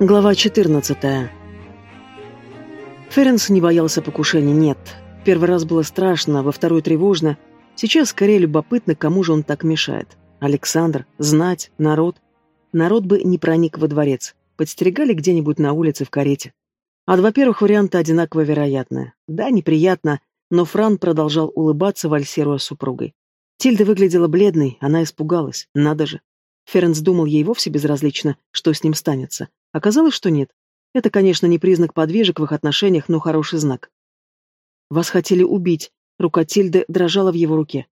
Глава 14. Ференс не боялся покушения, нет. Первый раз было страшно, во второй тревожно. Сейчас скорее любопытно, кому же он так мешает. Александр, знать, народ. Народ бы не проник во дворец. Подстерегали где-нибудь на улице в карете. А два первых варианта одинаково вероятны. Да, неприятно, но Фран продолжал улыбаться, вальсируя супругой. Тильда выглядела бледной, она испугалась. Надо же. Ференс думал, ей вовсе безразлично, что с ним станется. Оказалось, что нет. Это, конечно, не признак подвижек в их отношениях, но хороший знак. «Вас хотели убить», — рука Тильды дрожала в его руке.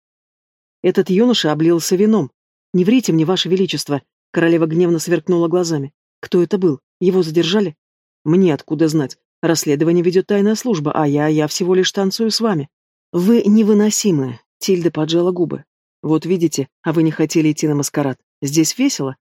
«Этот юноша облился вином. Не врите мне, ваше величество», — королева гневно сверкнула глазами. «Кто это был? Его задержали?» «Мне откуда знать? Расследование ведет тайная служба, а я, я всего лишь танцую с вами». «Вы невыносимы», — Тильда поджала губы. «Вот видите, а вы не хотели идти на маскарад. Здесь весело?»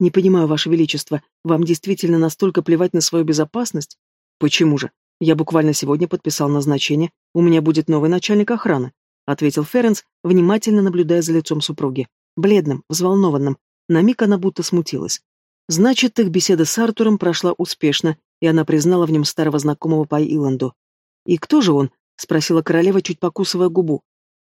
«Не понимаю, Ваше Величество, вам действительно настолько плевать на свою безопасность?» «Почему же? Я буквально сегодня подписал назначение, у меня будет новый начальник охраны», ответил Ференс, внимательно наблюдая за лицом супруги. Бледным, взволнованным. На миг она будто смутилась. Значит, их беседа с Артуром прошла успешно, и она признала в нем старого знакомого по Иланду. «И кто же он?» — спросила королева, чуть покусывая губу.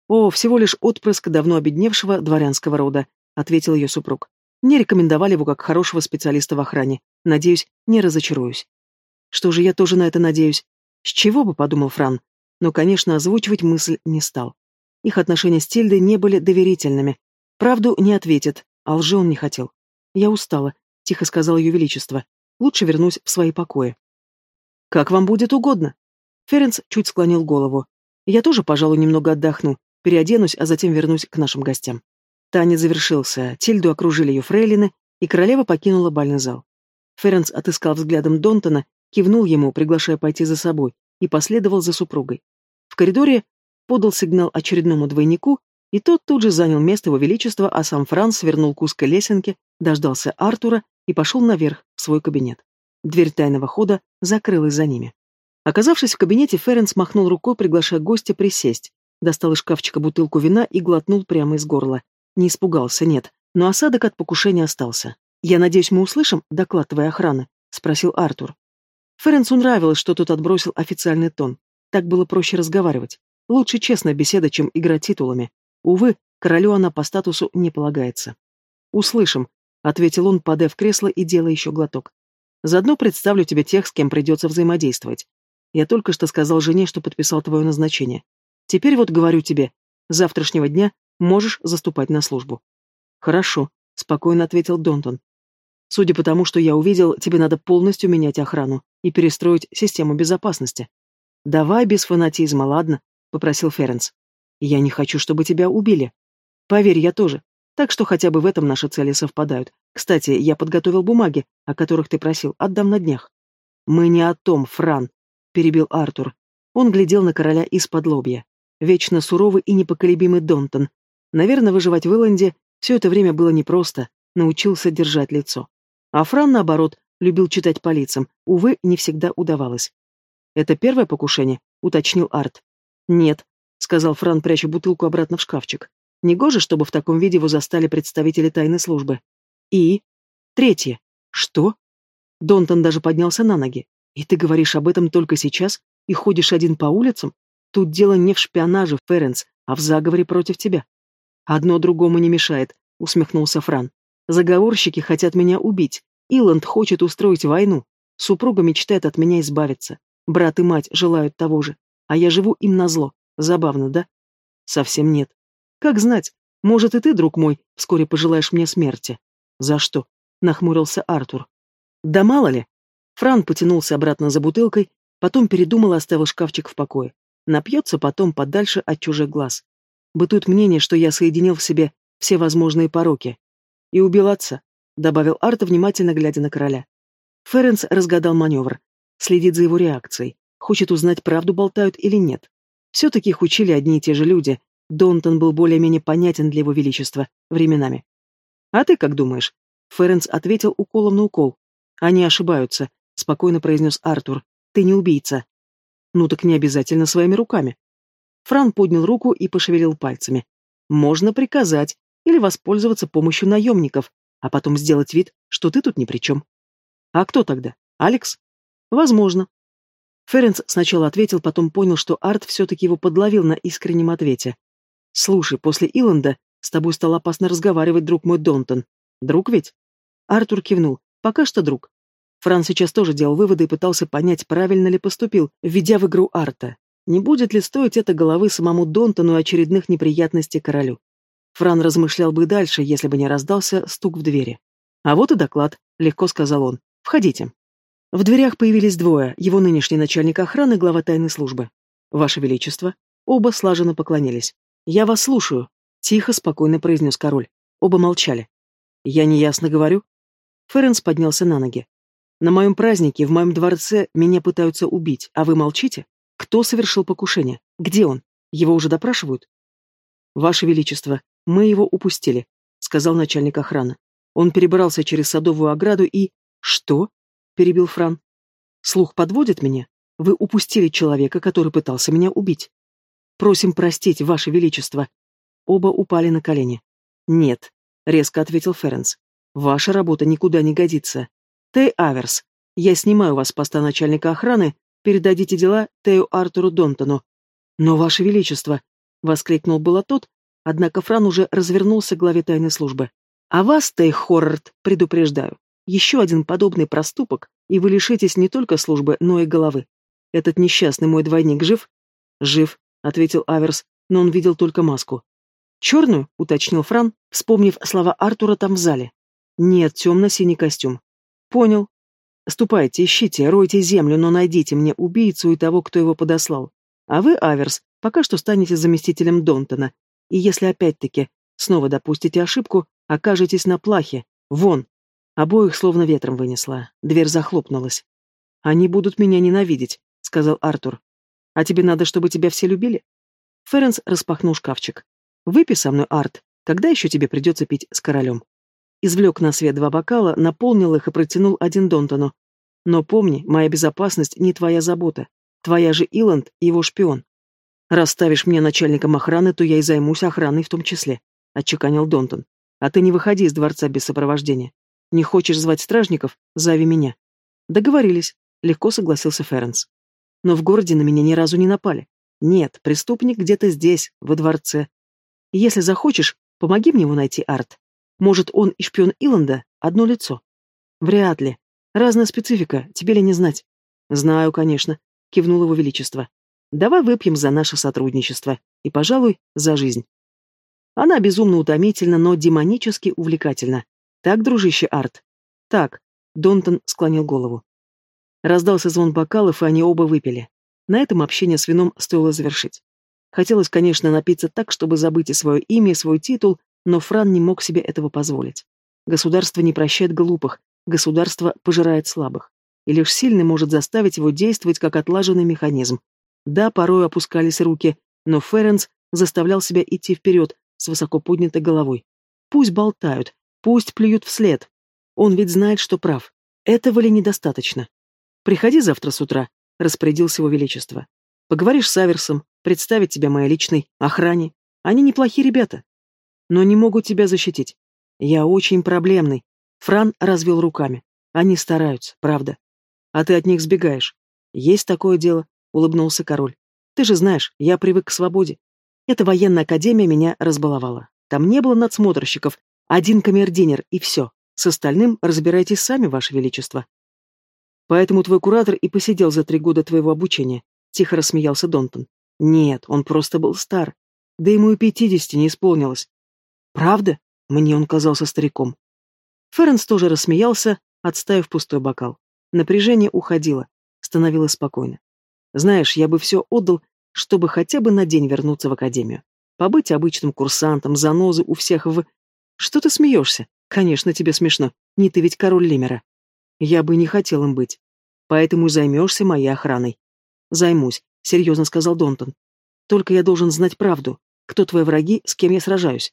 «О, всего лишь отпрыск давно обедневшего дворянского рода», — ответил ее супруг. Мне рекомендовали его как хорошего специалиста в охране. Надеюсь, не разочаруюсь. Что же я тоже на это надеюсь? С чего бы, подумал Фран. Но, конечно, озвучивать мысль не стал. Их отношения с Тильдой не были доверительными. Правду не ответит, а лжи он не хотел. Я устала, тихо сказал ее величество. Лучше вернусь в свои покои. Как вам будет угодно. Ференц чуть склонил голову. Я тоже, пожалуй, немного отдохну, переоденусь, а затем вернусь к нашим гостям. Танец завершился, Тильду окружили ее фрейлины, и королева покинула бальный зал. Ференс отыскал взглядом Донтона, кивнул ему, приглашая пойти за собой, и последовал за супругой. В коридоре подал сигнал очередному двойнику, и тот тут же занял место его величества, а сам Франц свернул к узкой лесенке, дождался Артура и пошел наверх, в свой кабинет. Дверь тайного хода закрылась за ними. Оказавшись в кабинете, Ференс махнул рукой, приглашая гостя присесть, достал из шкафчика бутылку вина и глотнул прямо из горла. Не испугался, нет, но осадок от покушения остался. «Я надеюсь, мы услышим доклад твоей охраны?» — спросил Артур. Ференсу нравилось, что тот отбросил официальный тон. Так было проще разговаривать. Лучше честная беседа, чем игра титулами. Увы, королю она по статусу не полагается. «Услышим», — ответил он, падая в кресло и делая еще глоток. «Заодно представлю тебе тех, с кем придется взаимодействовать. Я только что сказал жене, что подписал твое назначение. Теперь вот говорю тебе, завтрашнего дня Можешь заступать на службу. Хорошо, спокойно ответил Донтон. Судя по тому, что я увидел, тебе надо полностью менять охрану и перестроить систему безопасности. Давай без фанатизма, ладно? попросил Ференс. Я не хочу, чтобы тебя убили. Поверь, я тоже. Так что хотя бы в этом наши цели совпадают. Кстати, я подготовил бумаги, о которых ты просил, отдам на днях. Мы не о том, Фран, перебил Артур. Он глядел на короля из-под лобья. Вечно суровый и непоколебимый Донтон, Наверное, выживать в Иланде все это время было непросто, научился держать лицо. А Фран, наоборот, любил читать по лицам, увы, не всегда удавалось. «Это первое покушение?» — уточнил Арт. «Нет», — сказал Фран, пряча бутылку обратно в шкафчик. «Негоже, чтобы в таком виде его застали представители тайной службы». «И?» «Третье». «Что?» Донтон даже поднялся на ноги. «И ты говоришь об этом только сейчас? И ходишь один по улицам? Тут дело не в шпионаже, Ференс, а в заговоре против тебя. «Одно другому не мешает», — усмехнулся Фран. «Заговорщики хотят меня убить. Иланд хочет устроить войну. Супруга мечтает от меня избавиться. Брат и мать желают того же. А я живу им назло. Забавно, да?» «Совсем нет. Как знать, может и ты, друг мой, вскоре пожелаешь мне смерти». «За что?» — нахмурился Артур. «Да мало ли». Фран потянулся обратно за бутылкой, потом передумал и оставил шкафчик в покое. Напьется потом подальше от чужих глаз. Бытует мнение, что я соединил в себе все возможные пороки. И убил отца, добавил Арта, внимательно глядя на короля. Ференс разгадал маневр. Следит за его реакцией. Хочет узнать, правду болтают или нет. Все-таки их учили одни и те же люди. Донтон был более-менее понятен для его величества временами. «А ты как думаешь?» Ференс ответил уколом на укол. «Они ошибаются», — спокойно произнес Артур. «Ты не убийца». «Ну так не обязательно своими руками». Фран поднял руку и пошевелил пальцами. Можно приказать или воспользоваться помощью наемников, а потом сделать вид, что ты тут ни при чем. А кто тогда? Алекс? Возможно. Ференс сначала ответил, потом понял, что Арт все-таки его подловил на искреннем ответе. «Слушай, после Иланда с тобой стало опасно разговаривать, друг мой Донтон. Друг ведь?» Артур кивнул. «Пока что друг». Фран сейчас тоже делал выводы и пытался понять, правильно ли поступил, введя в игру Арта. Не будет ли стоить это головы самому Донтону и очередных неприятностей королю? Фран размышлял бы дальше, если бы не раздался стук в двери. «А вот и доклад», — легко сказал он. «Входите». В дверях появились двое, его нынешний начальник охраны, глава тайной службы. «Ваше Величество». Оба слаженно поклонились. «Я вас слушаю», — тихо, спокойно произнес король. Оба молчали. «Я неясно говорю». Ференс поднялся на ноги. «На моем празднике, в моем дворце, меня пытаются убить, а вы молчите?» Кто совершил покушение? Где он? Его уже допрашивают? Ваше Величество, мы его упустили, сказал начальник охраны. Он перебрался через садовую ограду и... Что? перебил Фран. Слух подводит меня. Вы упустили человека, который пытался меня убить. Просим простить, Ваше Величество. Оба упали на колени. Нет, резко ответил Ференс. Ваша работа никуда не годится. Тей Аверс, я снимаю вас с поста начальника охраны Передадите дела Тею Артуру Донтону. Но, Ваше Величество, — воскликнул было тот, однако Фран уже развернулся к главе тайной службы. А вас, Тей Хоррорд, предупреждаю, еще один подобный проступок, и вы лишитесь не только службы, но и головы. Этот несчастный мой двойник жив? Жив, — ответил Аверс, но он видел только маску. Черную, — уточнил Фран, вспомнив слова Артура там в зале. Нет, темно-синий костюм. Понял, Ступайте, ищите, ройте землю, но найдите мне убийцу и того, кто его подослал. А вы, Аверс, пока что станете заместителем Донтона. И если опять-таки снова допустите ошибку, окажетесь на плахе. Вон!» Обоих словно ветром вынесла. Дверь захлопнулась. «Они будут меня ненавидеть», — сказал Артур. «А тебе надо, чтобы тебя все любили?» Ференс распахнул шкафчик. «Выпей со мной, Арт. Когда еще тебе придется пить с королем?» Извлек на свет два бокала, наполнил их и протянул один Донтону. Но помни, моя безопасность не твоя забота. Твоя же Иланд его шпион. Расставишь мне начальником охраны, то я и займусь охраной в том числе, — отчеканил Донтон. А ты не выходи из дворца без сопровождения. Не хочешь звать стражников? Зови меня. Договорились, — легко согласился Ференс. Но в городе на меня ни разу не напали. Нет, преступник где-то здесь, во дворце. Если захочешь, помоги мне его найти, Арт. Может, он и шпион Иланда? Одно лицо? Вряд ли. Разная специфика, тебе ли не знать? Знаю, конечно, кивнул его величество. Давай выпьем за наше сотрудничество. И, пожалуй, за жизнь. Она безумно утомительна, но демонически увлекательна. Так, дружище Арт? Так, Донтон склонил голову. Раздался звон бокалов, и они оба выпили. На этом общение с вином стоило завершить. Хотелось, конечно, напиться так, чтобы забыть и свое имя, и свой титул, но Фран не мог себе этого позволить. Государство не прощает глупых, государство пожирает слабых. И лишь сильный может заставить его действовать как отлаженный механизм. Да, порой опускались руки, но Ференс заставлял себя идти вперед с высоко поднятой головой. Пусть болтают, пусть плюют вслед. Он ведь знает, что прав. Этого ли недостаточно? Приходи завтра с утра, распорядился его величество. Поговоришь с Аверсом, представить тебя моей личной охране. Они неплохие ребята но не могут тебя защитить. Я очень проблемный. Фран развел руками. Они стараются, правда. А ты от них сбегаешь. Есть такое дело, улыбнулся король. Ты же знаешь, я привык к свободе. Эта военная академия меня разбаловала. Там не было надсмотрщиков, один камердинер и все. С остальным разбирайтесь сами, ваше величество. Поэтому твой куратор и посидел за три года твоего обучения, тихо рассмеялся Донтон. Нет, он просто был стар. Да ему и пятидесяти не исполнилось. Правда? Мне он казался стариком. Ференс тоже рассмеялся, отставив пустой бокал. Напряжение уходило, становилось спокойно. Знаешь, я бы все отдал, чтобы хотя бы на день вернуться в академию. Побыть обычным курсантом, занозы у всех в... Что ты смеешься? Конечно, тебе смешно. Не ты ведь король Лимера. Я бы не хотел им быть. Поэтому займешься моей охраной. Займусь, серьезно сказал Донтон. Только я должен знать правду. Кто твои враги, с кем я сражаюсь.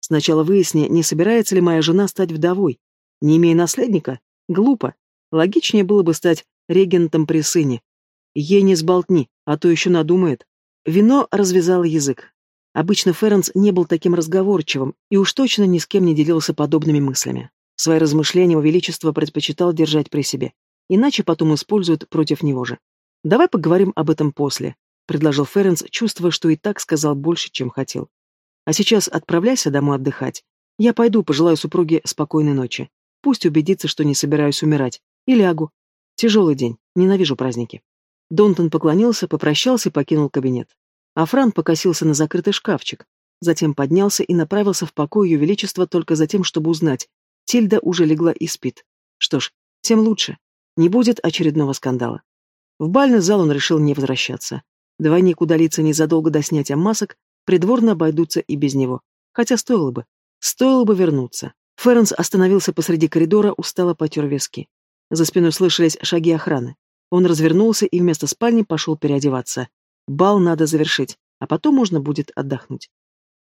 Сначала выясни, не собирается ли моя жена стать вдовой. Не имея наследника? Глупо. Логичнее было бы стать регентом при сыне. Ей не сболтни, а то еще надумает. Вино развязало язык. Обычно Ференс не был таким разговорчивым и уж точно ни с кем не делился подобными мыслями. Свои размышления его величество предпочитал держать при себе, иначе потом используют против него же. «Давай поговорим об этом после», — предложил Ференс, чувствуя, что и так сказал больше, чем хотел. «А сейчас отправляйся домой отдыхать. Я пойду, пожелаю супруге спокойной ночи. Пусть убедится, что не собираюсь умирать. И лягу. Тяжелый день. Ненавижу праздники». Донтон поклонился, попрощался и покинул кабинет. А Фран покосился на закрытый шкафчик. Затем поднялся и направился в покой Ее Величества только за тем, чтобы узнать, Тильда уже легла и спит. Что ж, тем лучше. Не будет очередного скандала. В бальный зал он решил не возвращаться. Двойник удалится незадолго до снятия масок, придворно обойдутся и без него. Хотя стоило бы. Стоило бы вернуться. Ференс остановился посреди коридора, устало потер виски. За спиной слышались шаги охраны. Он развернулся и вместо спальни пошел переодеваться. Бал надо завершить, а потом можно будет отдохнуть.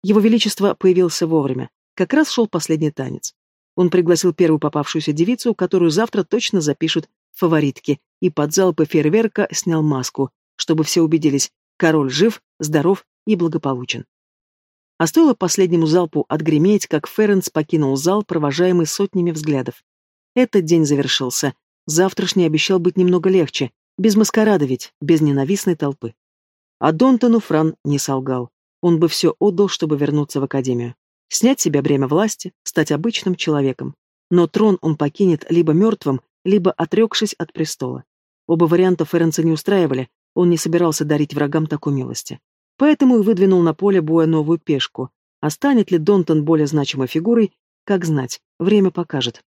Его Величество появился вовремя. Как раз шел последний танец. Он пригласил первую попавшуюся девицу, которую завтра точно запишут фаворитки, и под залпы фейерверка снял маску, чтобы все убедились, король жив, здоров и благополучен. А стоило последнему залпу отгреметь, как Ференс покинул зал, провожаемый сотнями взглядов. Этот день завершился. Завтрашний обещал быть немного легче, без маскарада ведь, без ненавистной толпы. А Донтону Фран не солгал. Он бы все отдал, чтобы вернуться в академию. Снять себе бремя власти, стать обычным человеком. Но трон он покинет либо мертвым, либо отрекшись от престола. Оба варианта Ференца не устраивали, он не собирался дарить врагам такой милости. Поэтому и выдвинул на поле боя новую пешку. А станет ли Донтон более значимой фигурой, как знать, время покажет.